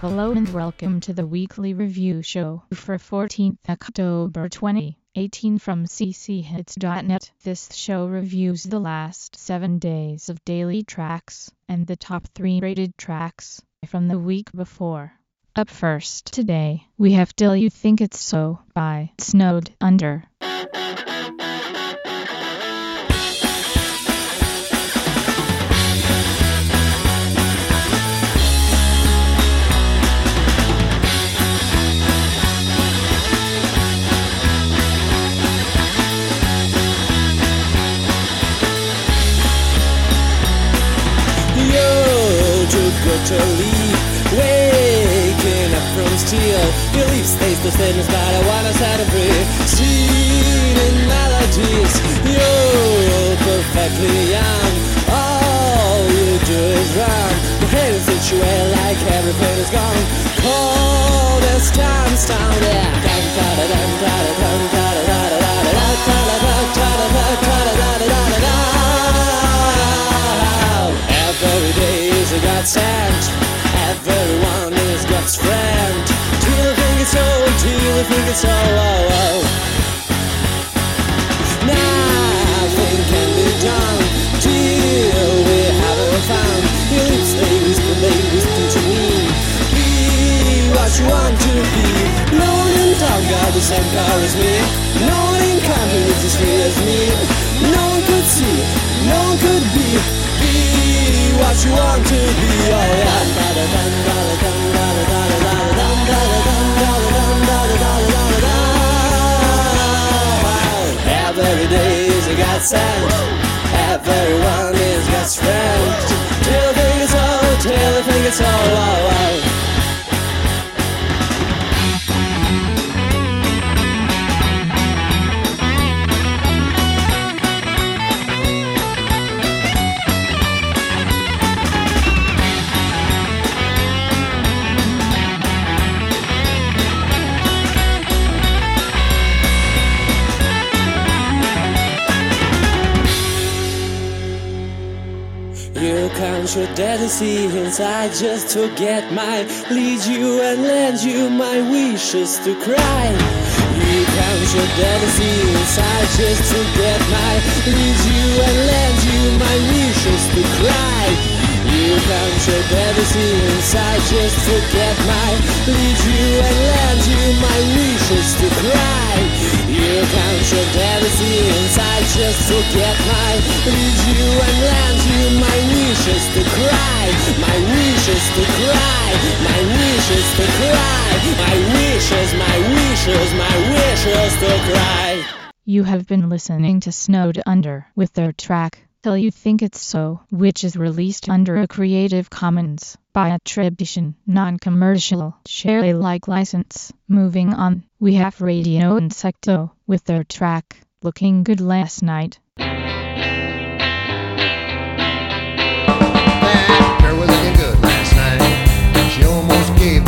Hello and welcome to the weekly review show for 14th October 2018 from cchits.net. This show reviews the last 7 days of daily tracks and the top 3 rated tracks from the week before. Up first today, we have Till You Think It's So by Snowed Under. But I wanna set it free. Singing melodies. You're perfectly young. All you do is run. The head is like everything is gone. Cold as time's down there. Dun, You think it's so? Oh, oh. Nothing can be done till we have it found. Your lips they whisper, they whisper to me. Be what you want to be. No one in town got the same car as me. No one in company is as free as me. No one could see, no one could be. Be what you want to be. Oh yeah. Every day is a godsend. Everyone is God's friend. Till the thing is all, till the thing is all. Oh, oh. You your delicacy inside just to get my lead you and lend you my wishes to cry. You your delicacy inside just to get my lead you and lend you my wishes to cry. You count your delicacy inside just to get my lead you and lend you my wishes to cry. You count your delicacy inside just to get my lead you and lend you my wishes to cry. My wishes to cry. My wishes to cry. My wishes, my wishes, my wishes to cry. You have been listening to Snowed Under with their track Till You Think It's So, which is released under a Creative Commons by attribution, non-commercial, share Alike license. Moving on, we have Radio Insecto with their track Looking Good Last Night. That girl was looking good last night. She almost gave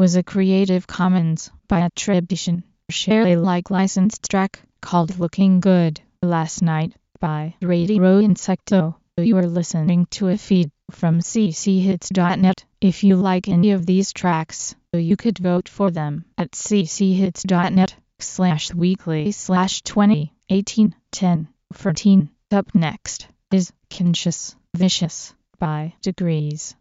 was a Creative Commons by attribution, share Alike licensed track called Looking Good last night by Radio Insecto. You are listening to a feed from cchits.net. If you like any of these tracks, you could vote for them at cchits.net slash weekly slash 2018 10 14. Up next is Conscious Vicious by Degrees.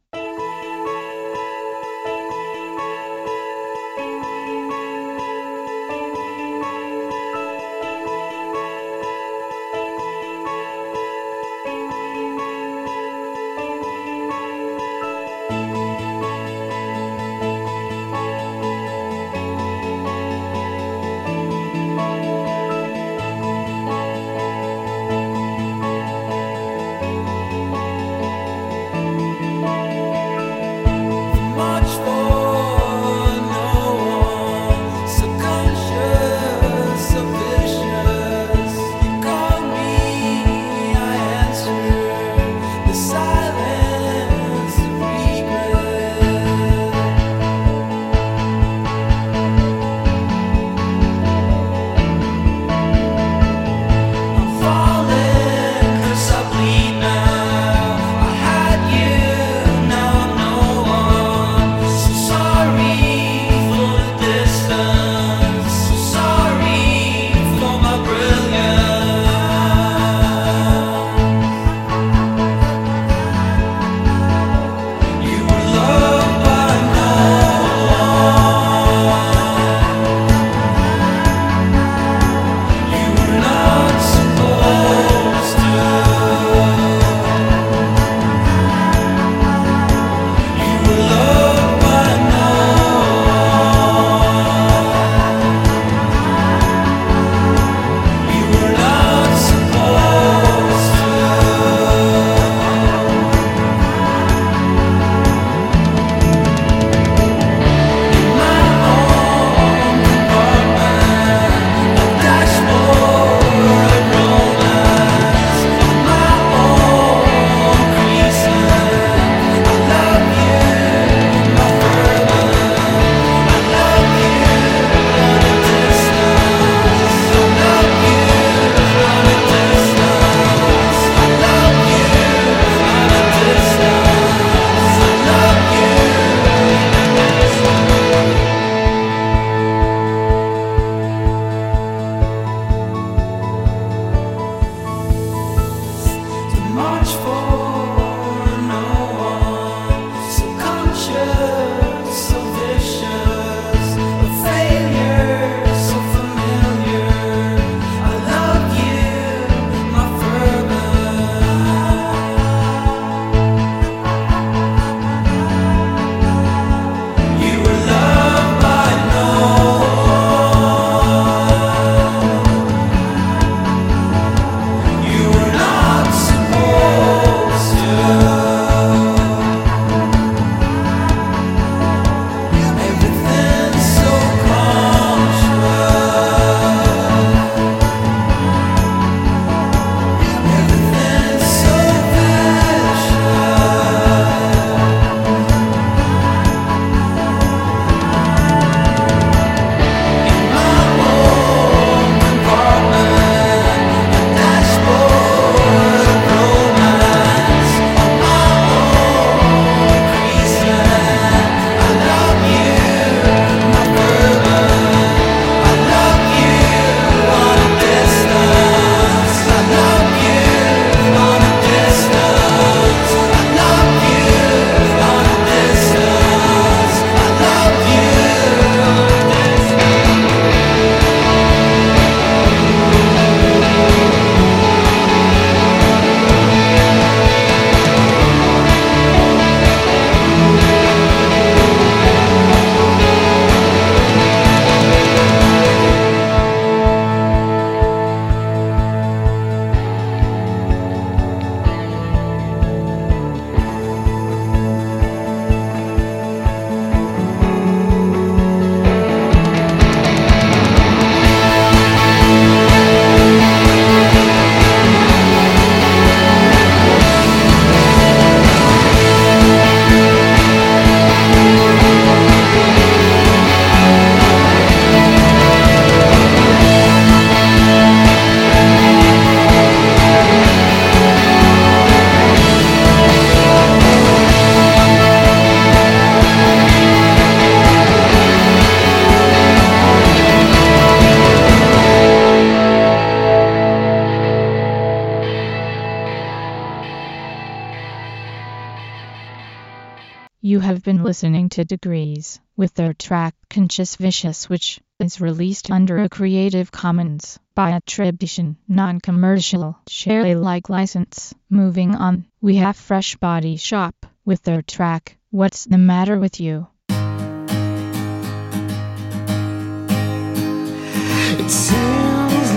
Listening to Degrees with their track Conscious Vicious which is released under a Creative Commons by attribution, non-commercial, share Alike license. Moving on, we have Fresh Body Shop with their track What's the Matter with You? It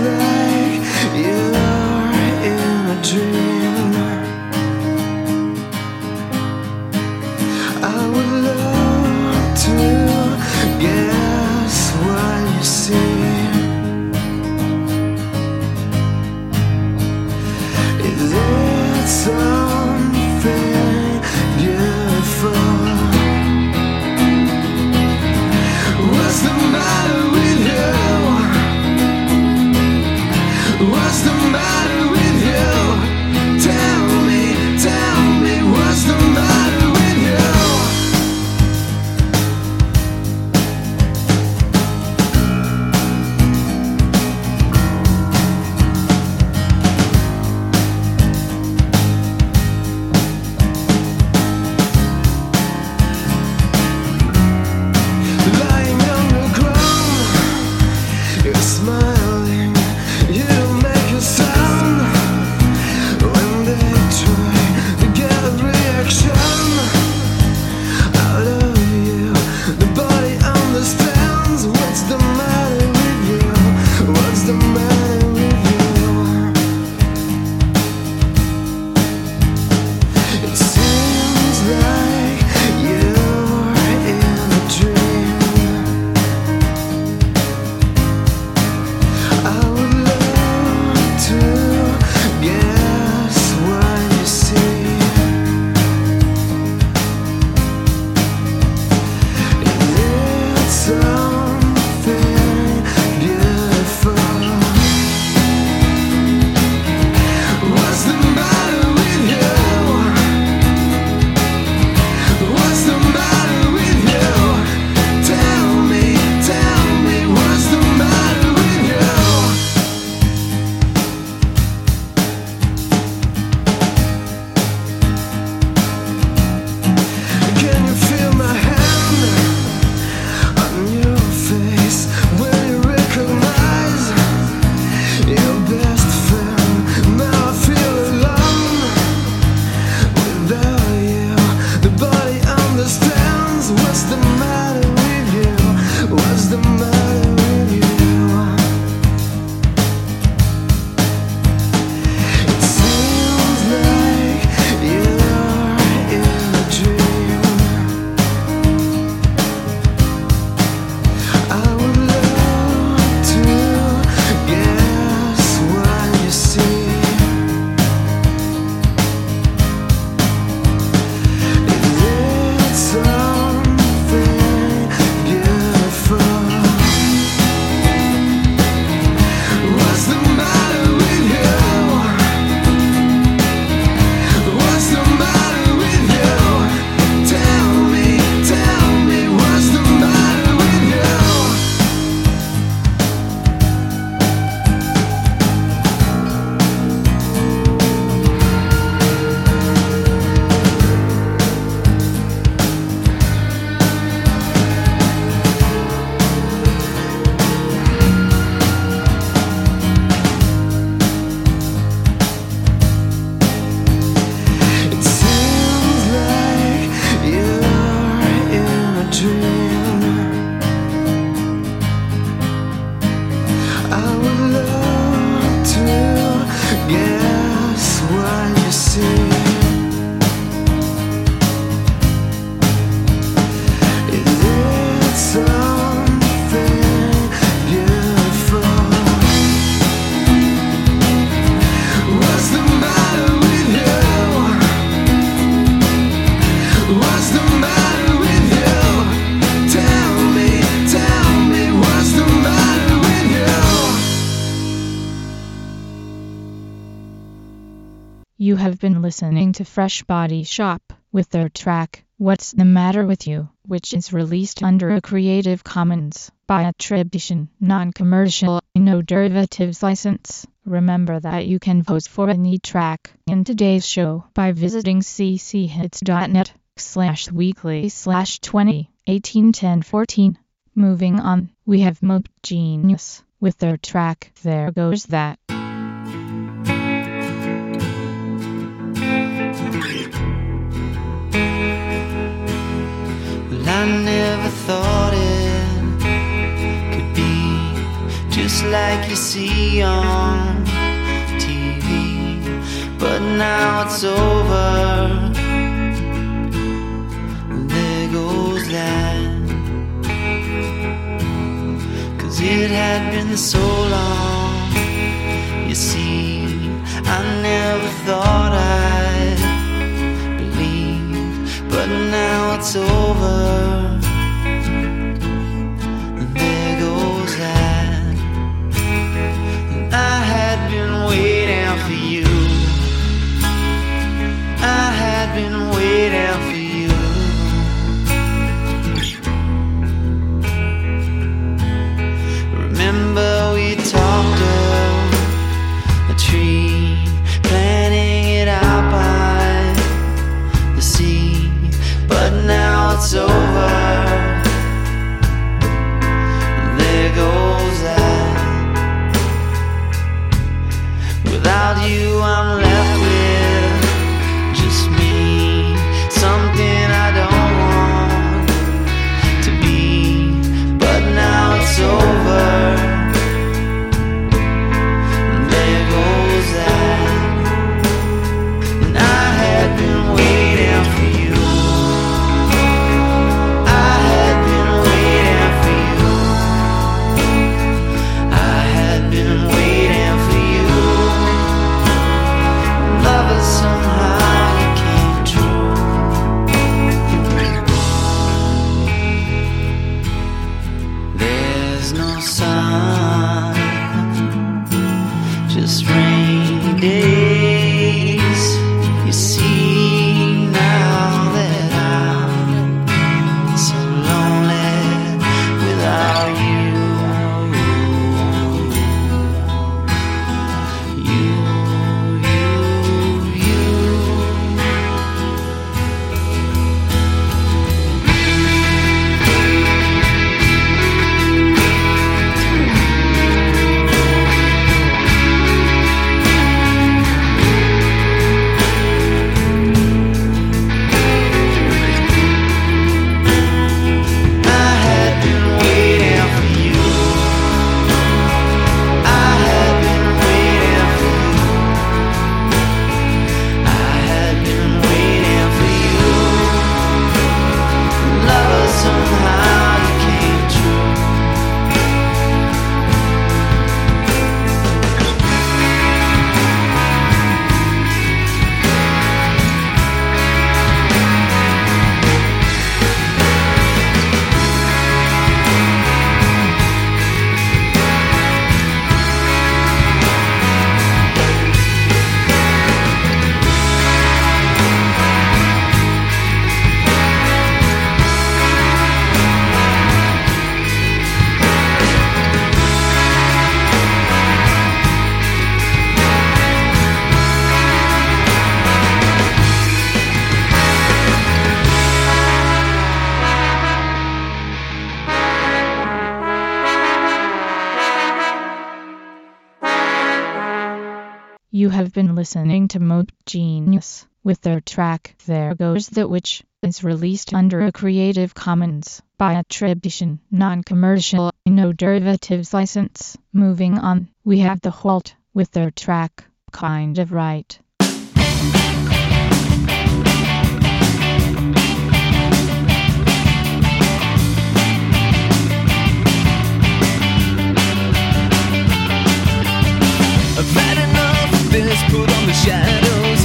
like you're in a dream. To You have been listening to Fresh Body Shop with their track, What's the Matter With You, which is released under a Creative Commons by attribution, non-commercial, no derivatives license. Remember that you can vote for any track in today's show by visiting cchits.net slash weekly slash 20 18 10 14. Moving on, we have Mope Genius with their track There Goes That. like you see on TV. But now it's over. There goes that. Cause it had been so long, you see. I never thought I'd believe, but now it's over. have been listening to Moat Genius with their track There Goes the Witch is released under a Creative Commons by attribution, non-commercial, no derivatives license. Moving on, we have The Halt with their track Kind of Right. put on the shadows.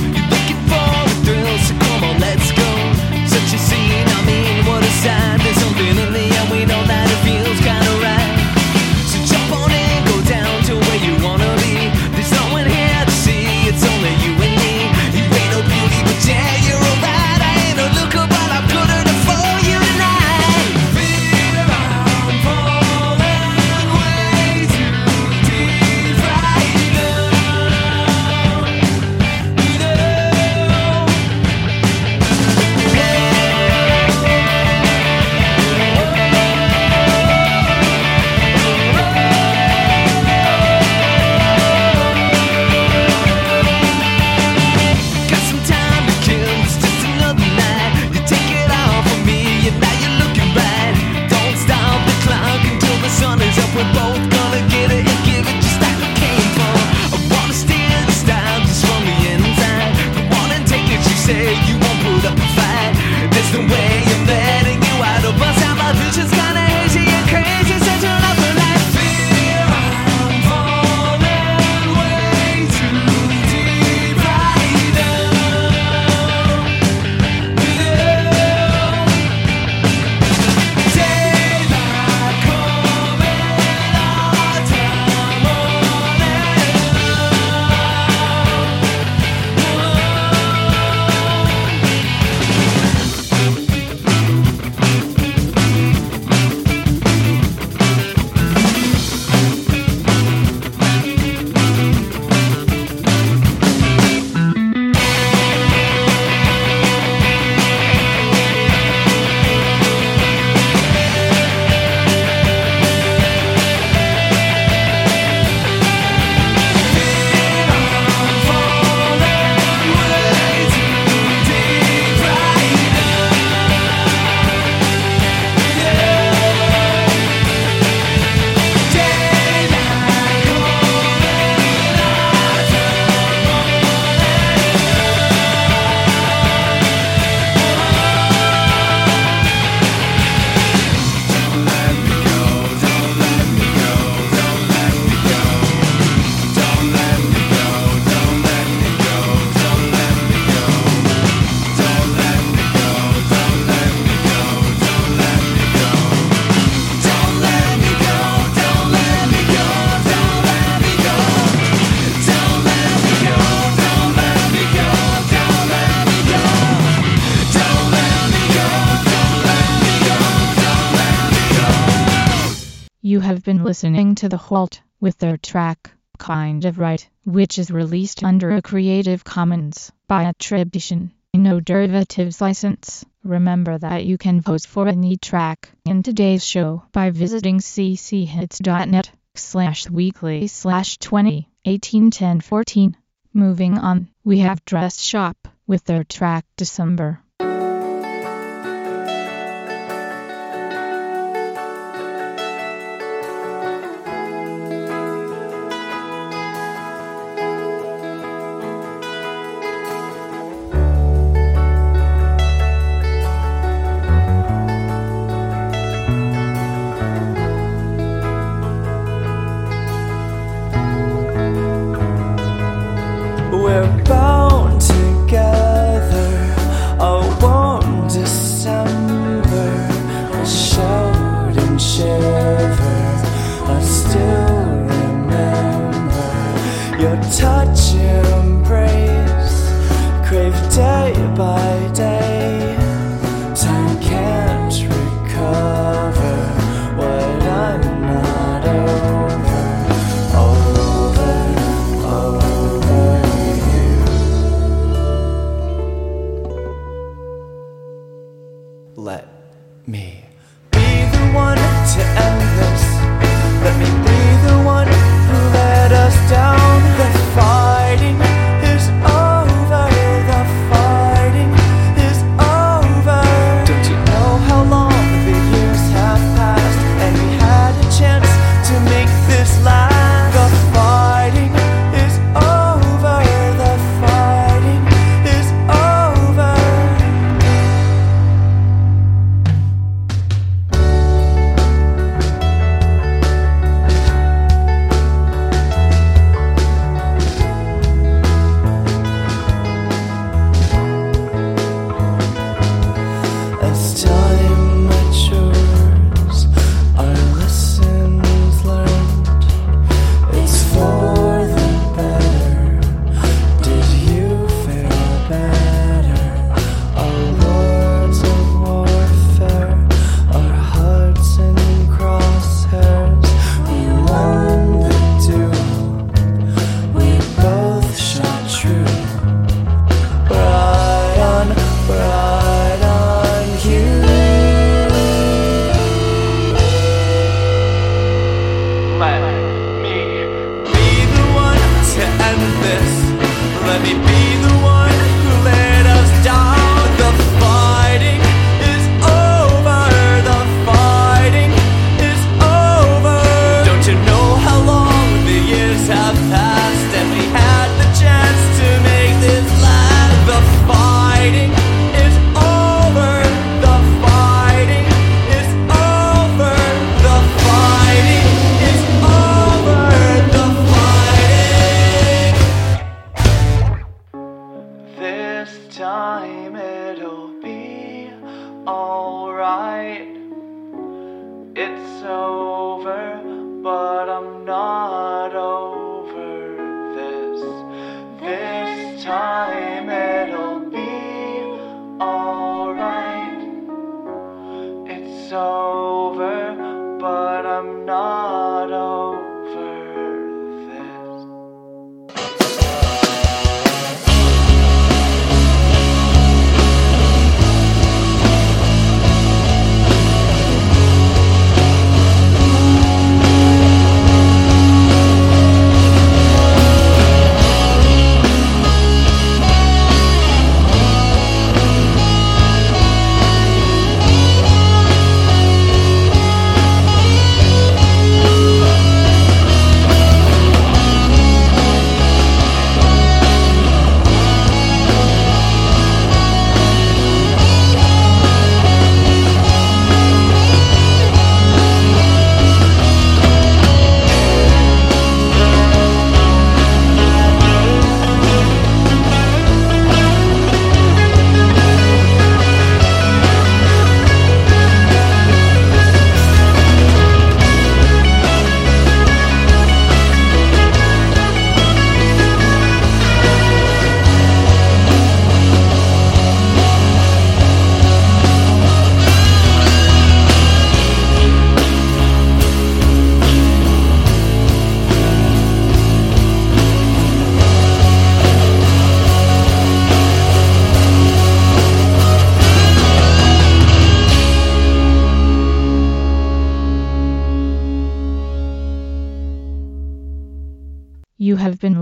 have been listening to The Halt with their track, Kind of Right, which is released under a Creative Commons by attribution, no derivatives license. Remember that you can vote for any track in today's show by visiting cchits.net slash weekly slash 20 18 10 14. Moving on, we have Dress Shop with their track December. It's over, but.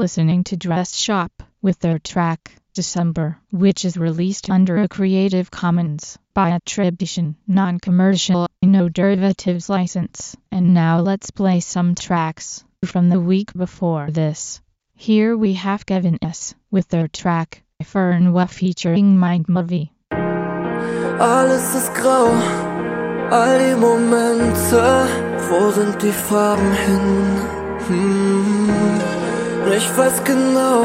Listening to Dress Shop with their track December, which is released under a Creative Commons by attribution, non-commercial, no derivatives license. And now let's play some tracks from the week before this. Here we have Kevin S. with their track Fernweh featuring Mind Movie. Alles ist grau, all die Momente, wo sind die Farben hin? Hm. Ich weiß genau,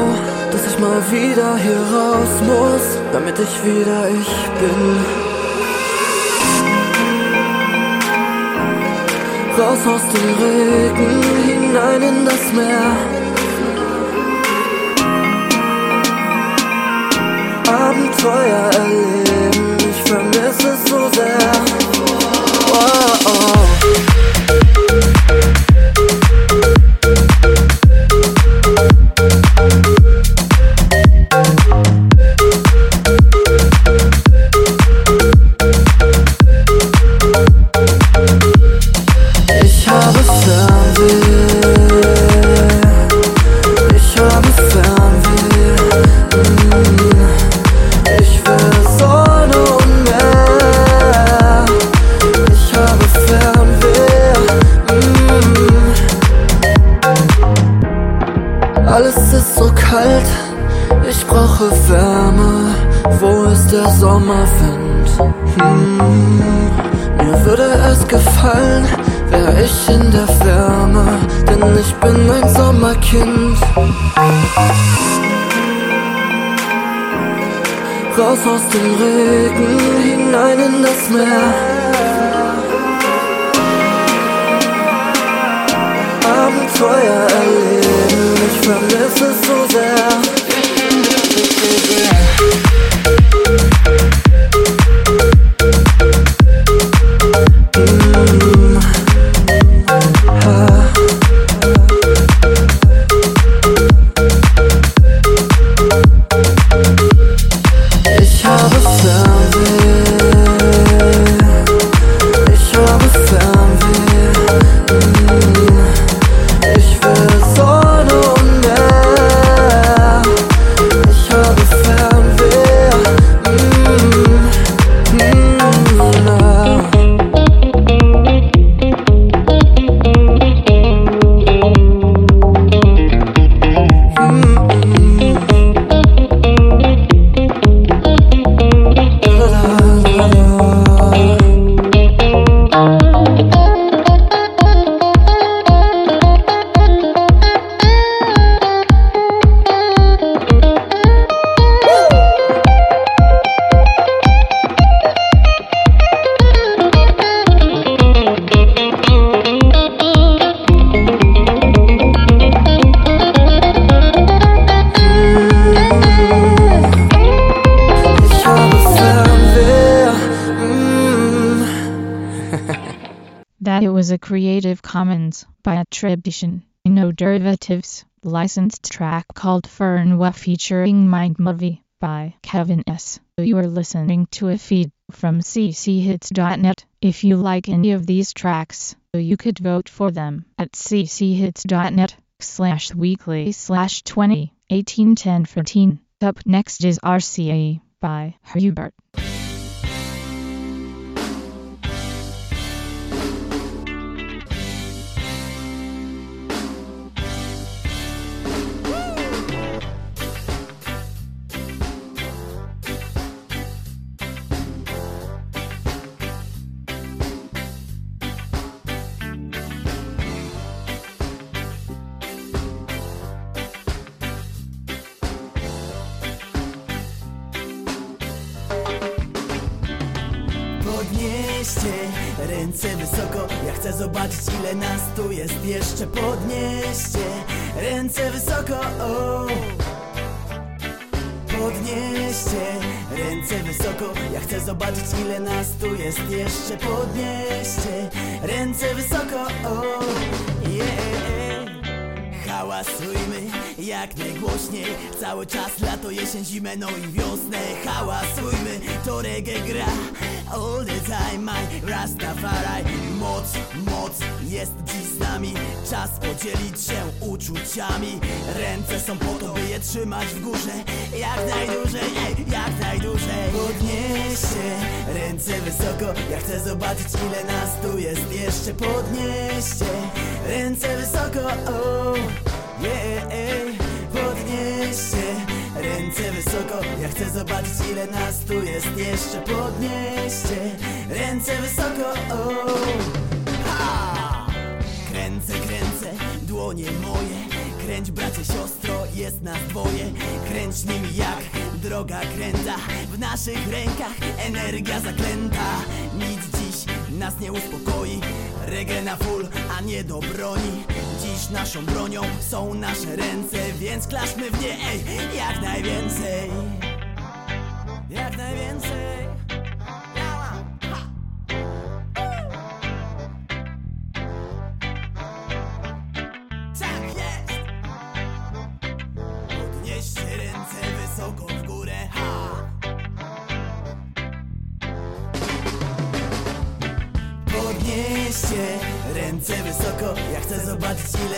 dass ich mal wieder hier raus muss, damit ich wieder ich bin. Raus aus dem Regen, hinein in das Meer. Abenteuer erleben, ich vermisse es so sehr. Gefallen, wär ich in der Wärme, denn ich bin ein Sommerkind. Raus aus dem Regen, hinein in das Meer. Abenteuer erleben, ich vermisse es so sehr. Creative Commons by attribution, no derivatives, licensed track called Fernweh featuring Mind Movie by Kevin S. You are listening to a feed from cchits.net. If you like any of these tracks, you could vote for them at cchits.net slash weekly slash 20 18 10 14. Up next is RCA by Hubert. Ile nas tu jest jeszcze Podnieście. Ręce wysoko. Podnieście. Ręce wysoko. Ja chcę zobaczyć ile nas tu jest jeszcze Podnieście. Ręce wysoko o. Hałasujmy jak najgłośniej. Cały czas lato, jesień, zimę, no i wiosnę. Hałasujmy, to reggae gra all the time my Rastafari. Moc, moc jest dziś z nami. Czas podzielić się uczuciami. Ręce są po to, by je trzymać w górze. Jak najdłużej, ej, jak najdłużej. Podnieście ręce wysoko. Ja chcę zobaczyć ile nas tu jest. Jeszcze podnieście ręce wysoko. Oh, yeah, ej, Podnieście ręce wysoko. Ja chcę zobaczyć ile nas tu jest Jeszcze. Podnieście ręce wysoko. Oh. Ha! Kręcę, kręcę, dłonie moje. Kręć bracie, siostro, jest nas dwoje. Kręć nimi jak droga kręta. W naszych rękach energia zaklęta. Nic dziś nas nie uspokoi. Reggae na full, a nie do broni Naszą bronią są nasze ręce Więc klaszmy w nie, ej, jak najwięcej. Jak najwięcej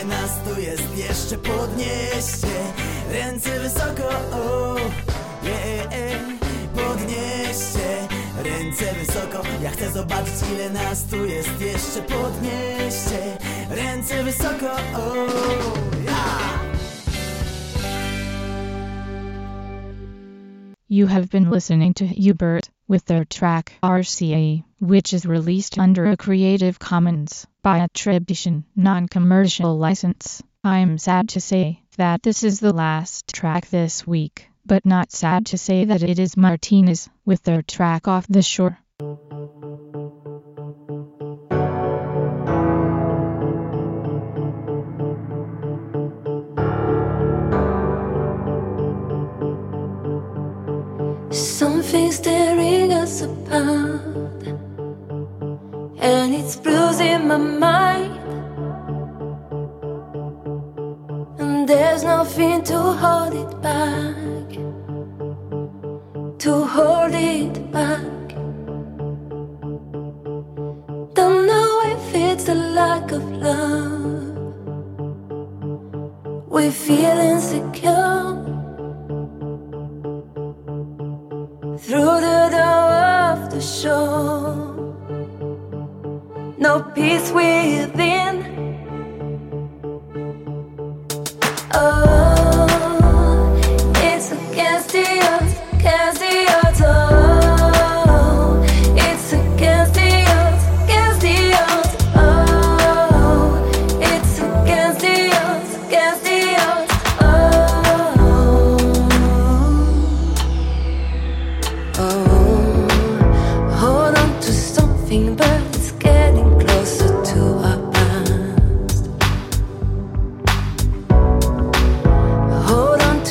nas tu jest Jeszcze podnieście ręce wysoko yeah. Podnieście ręce wysoko Ja chcę zobaczyć ile nas tu jest Jeszcze podnieście ręce wysoko yeah. You have been listening to Hubert with their track RCA, which is released under a Creative Commons by attribution, non-commercial license. I'm sad to say that this is the last track this week, but not sad to say that it is Martinez with their track Off the Shore. Something staring us apart, and it's bruising my mind.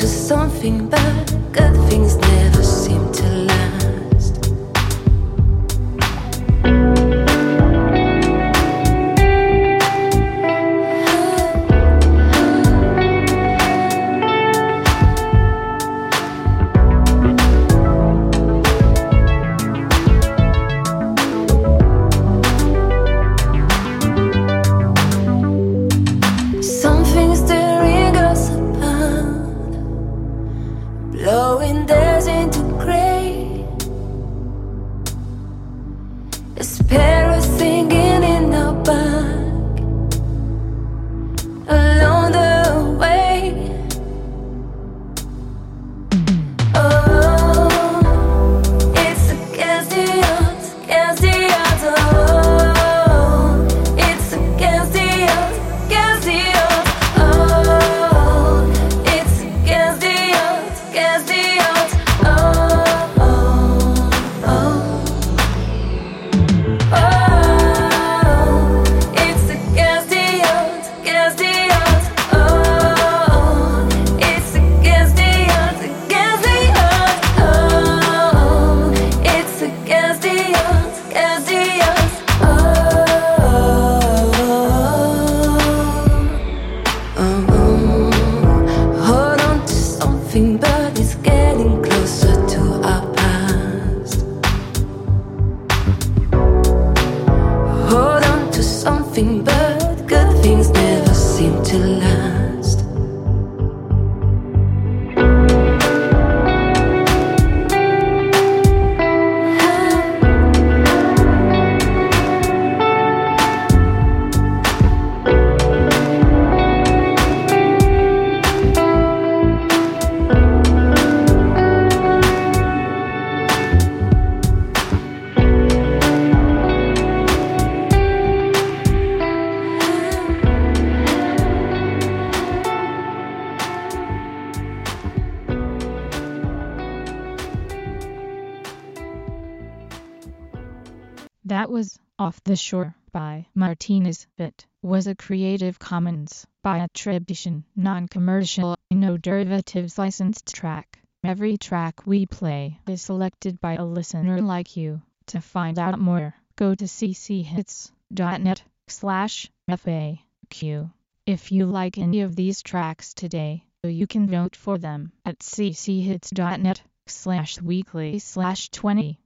To something, but good things never seem to last. The Shore by Martinez. It was a Creative Commons by attribution, non-commercial, no derivatives licensed track. Every track we play is selected by a listener like you. To find out more, go to cchits.net slash FAQ. If you like any of these tracks today, you can vote for them at cchits.net slash weekly slash 20